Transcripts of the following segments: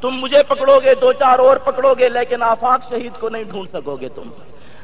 تم مجھے پکڑو گے، دو چار اور پکڑو گے، لیکن آفاق شہید کو نہیں ڈھونڈ سکو گے تم۔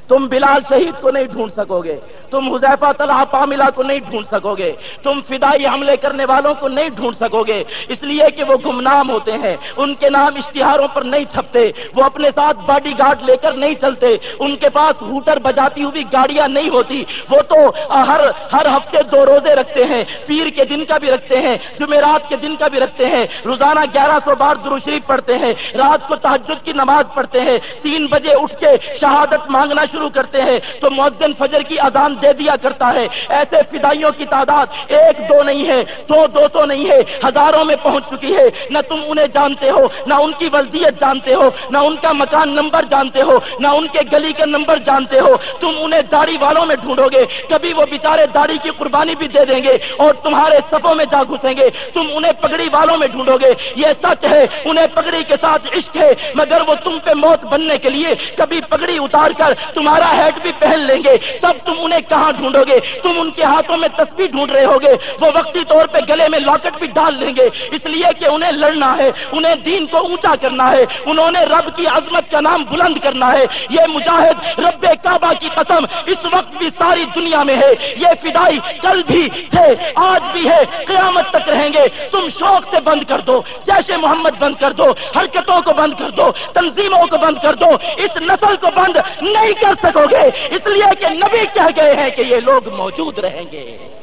تم بلال شہید کو نہیں ڈھونڈ سکو گے۔ تم حذیفہ طلحہ پاملہ کو نہیں ڈھونڈ سکو گے تم فدائی حملے کرنے والوں کو نہیں ڈھونڈ سکو گے اس لیے کہ وہ گمنام ہوتے ہیں۔ ان کے نام اشتہاروں پر نہیں چھپتے۔ وہ اپنے ساتھ باڈی گارڈ لے کر نہیں چلتے۔ ان کے پاس ہوٹر بجاتی ہوئی گاڑیاں نہیں ہوتی۔ وہ تو ہر ہر ہفتے دو روزے رکھتے ہیں۔ پیر کے دن کا بھی رکھتے ہیں۔ جمعرات کے دن کا بھی رکھتے ہیں۔ روزانہ گیارہ سو بار دروشریف پڑھتے ہیں۔ رات کو تحجد کی نماز پڑھتے ہیں۔ تین بجے اٹھ کے شہادت مانگنا شروع کرتے ہیں۔ تو مؤذن فجر کی اذان دے دیا کرتا ہے۔ ایسے فدائیوں کی تعداد ایک دو نہیں ہے سو دو سو نہیں ہے۔ ہزاروں میں پہنچ چکی ہے۔ نہ تم انہیں جانتے ہو، نہ ان کی ولدیت جانتے ہو، نہ ان کا مکان نمبر جانتے ہو، نہ ان کے گلی کے نمبر جانتے ہو۔ تم انہیں داڑھی والوں میں ڈھونڈو گے۔ کبھی وہ بےچارے داڑھی کی قربانی بھی دے دیں گے اور تمہارے سفوں میں جا گھسیں گے۔ تم انہیں پگڑی والوں میں ڈھونڈو گے۔ یہ سچ ہے، انہیں پگڑی کے ساتھ عشق ہے، مگر وہ تم پہ موت بننے کے لیے کبھی پگڑی اتار کر تمہارا ہیڈ بھی پہن لیں گے۔ تب تم انہیں کہاں ڈھونڈو گے؟ تم ان کے ہاتھوں میں تصویر ڈھونڈ رہے ہوگے، وہ وقتی طور پہ گلے میں لاکٹ بھی ڈال لیں گے۔ اس لیے کہ انہیں لڑنا ہے، انہیں دین کو اونچا کرنا ہے، انہوں نے رب کی عظمت کا نام بلند کرنا ہے۔ یہ مجاہد رب کعبہ کی قسم اس وقت بھی ساری دنیا میں ہے۔ یہ فدائی کل بھی تھے، آج بھی ہے، قیامت تک رہیں گے۔ تم شوق سے بند کر دو جیسے محمد بند کر دو، حرکتوں کو بند کر دو، تنظیموں کو بند کر دو۔ اس نسل کو بند نہیں کر سکو گے۔ اس لیے کہ نبی کہہ گئے ہیں کہ یہ لوگ موجود رہیں گے۔